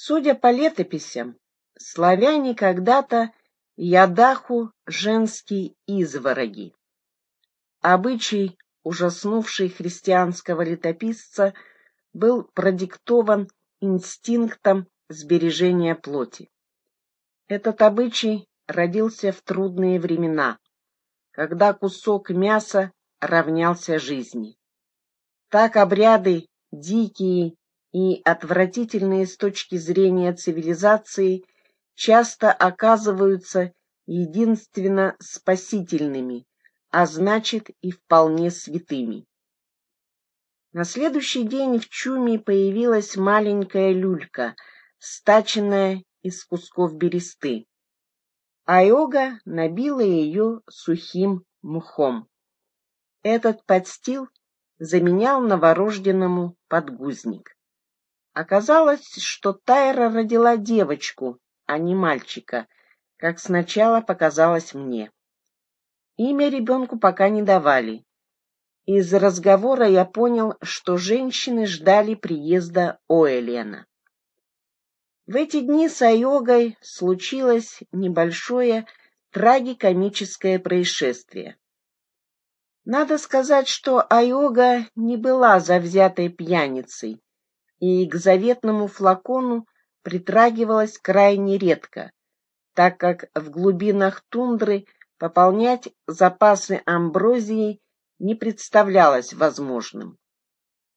Судя по летописям, славяне когда-то Ядаху женские извороги. Обычай, ужаснувший христианского летописца, был продиктован инстинктом сбережения плоти. Этот обычай родился в трудные времена, когда кусок мяса равнялся жизни. Так обряды, дикие и отвратительные с точки зрения цивилизации, часто оказываются единственно спасительными, а значит и вполне святыми. На следующий день в чуме появилась маленькая люлька, стаченная из кусков бересты. Айога набила ее сухим мхом. Этот подстил заменял новорожденному подгузник. Оказалось, что Тайра родила девочку, а не мальчика, как сначала показалось мне. Имя ребенку пока не давали. Из разговора я понял, что женщины ждали приезда Оэлена. В эти дни с Айогой случилось небольшое трагикомическое происшествие. Надо сказать, что Айога не была завзятой пьяницей, и к заветному флакону притрагивалась крайне редко, так как в глубинах тундры пополнять запасы амброзии не представлялось возможным.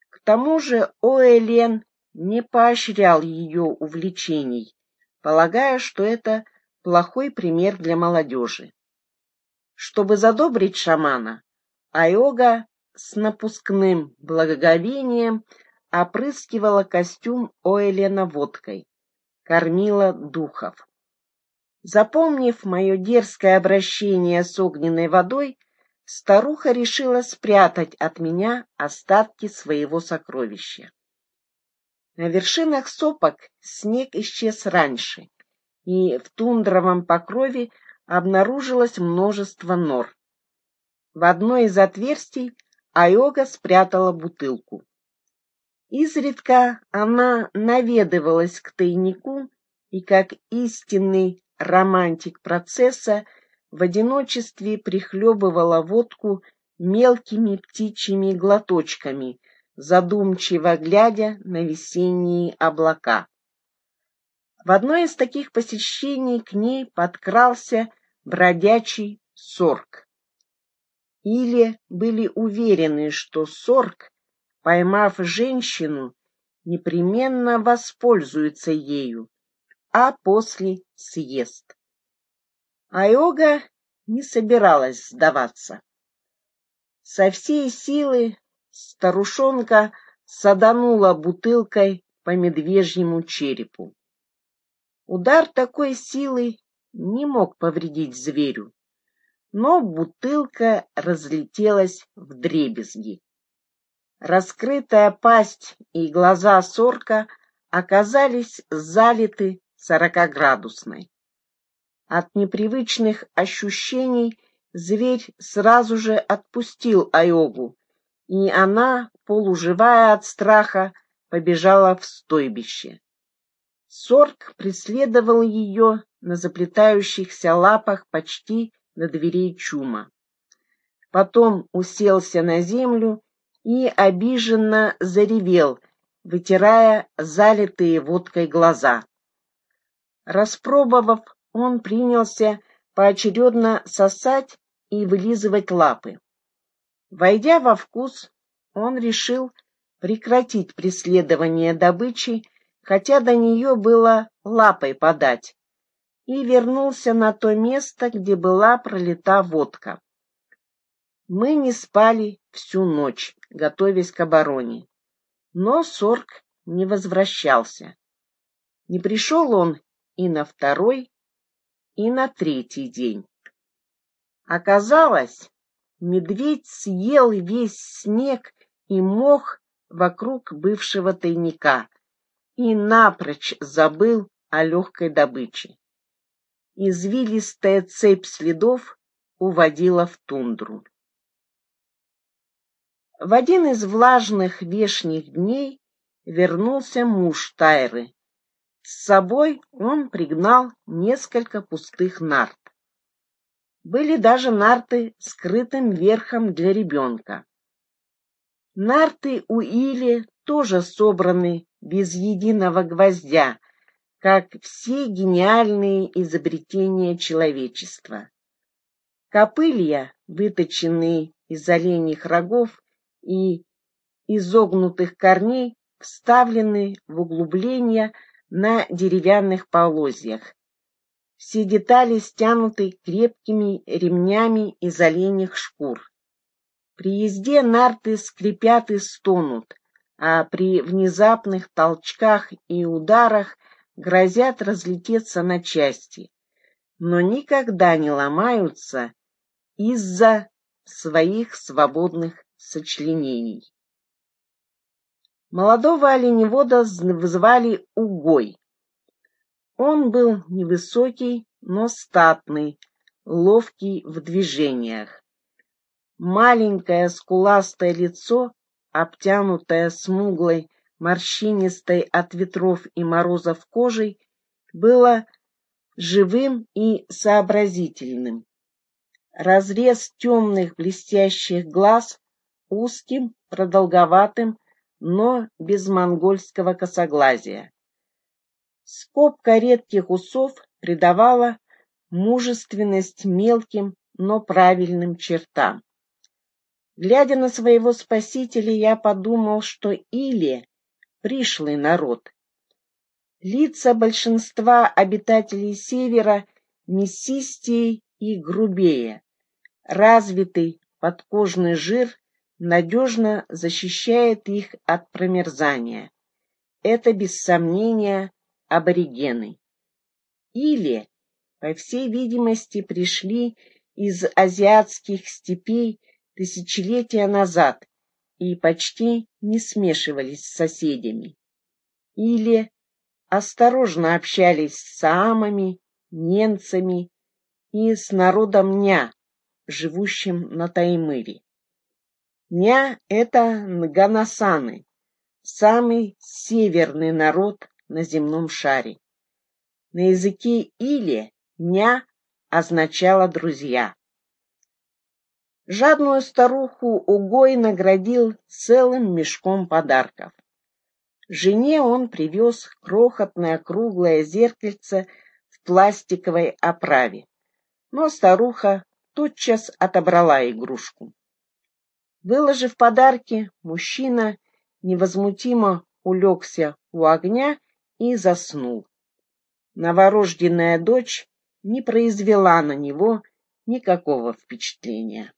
К тому же Оэлен не поощрял ее увлечений, полагая, что это плохой пример для молодежи. Чтобы задобрить шамана, Айога с напускным благоговением опрыскивала костюм Оэлена водкой, кормила духов. Запомнив мое дерзкое обращение с огненной водой, старуха решила спрятать от меня остатки своего сокровища. На вершинах сопок снег исчез раньше, и в тундровом покрове обнаружилось множество нор. В одной из отверстий Айога спрятала бутылку. Изредка она наведывалась к тайнику и, как истинный романтик процесса, в одиночестве прихлебывала водку мелкими птичьими глоточками, задумчиво глядя на весенние облака. В одно из таких посещений к ней подкрался бродячий сорг. Или были уверены, что сорг, поймав женщину, непременно воспользуется ею, а после съест. Айога не собиралась сдаваться. Со всей силы старушонка саданула бутылкой по медвежьему черепу. Удар такой силы не мог повредить зверю но бутылка разлетелась в дребезги. Раскрытая пасть и глаза сорка оказались залиты сорокоградусной. От непривычных ощущений зверь сразу же отпустил Айогу, и она, полуживая от страха, побежала в стойбище. Сорк преследовал ее на заплетающихся лапах почти до дверей чума. Потом уселся на землю и обиженно заревел, вытирая залитые водкой глаза. Распробовав, он принялся поочередно сосать и вылизывать лапы. Войдя во вкус, он решил прекратить преследование добычи, хотя до нее было лапой подать, и вернулся на то место, где была пролита водка. Мы не спали всю ночь, готовясь к обороне. Но Сорг не возвращался. Не пришел он и на второй, и на третий день. Оказалось, медведь съел весь снег и мох вокруг бывшего тайника и напрочь забыл о легкой добыче. Извилистая цепь следов уводила в тундру. В один из влажных вешних дней вернулся муж Тайры, С собой он пригнал несколько пустых нарт. Были даже нарты с крытым верхом для ребенка. Нарты у Или тоже собраны без единого гвоздя, как все гениальные изобретения человечества. Копылья, выточенные из оленьих рогов и изогнутых корней, вставлены в углубления на деревянных полозьях. Все детали стянуты крепкими ремнями из оленьих шкур. При езде нарты скрипят и стонут, а при внезапных толчках и ударах грозят разлететься на части, но никогда не ломаются из-за своих свободных сочленений. Молодого оленевода звали Угой. Он был невысокий, но статный, ловкий в движениях. Маленькое скуластое лицо, обтянутое смуглой, морщинистой от ветров и морозов кожей, было живым и сообразительным. Разрез темных блестящих глаз узким, продолговатым, но без монгольского косоглазия. Скобка редких усов придавала мужественность мелким, но правильным чертам. Глядя на своего спасителя, я подумал, что Или — пришлый народ. Лица большинства обитателей Севера мясистее и грубее. Развитый подкожный жир надежно защищает их от промерзания. Это, без сомнения, аборигены. Или, по всей видимости, пришли из азиатских степей тысячелетия назад и почти не смешивались с соседями. Или осторожно общались с саамами, ненцами и с народом Ня, живущим на Таймыре. Ня — это Нганасаны, самый северный народ на земном шаре. На языке или «ня» означало «друзья». Жадную старуху Угой наградил целым мешком подарков. Жене он привез крохотное круглое зеркальце в пластиковой оправе но старуха тотчас отобрала игрушку. Выложив подарки, мужчина невозмутимо улегся у огня и заснул. Новорожденная дочь не произвела на него никакого впечатления.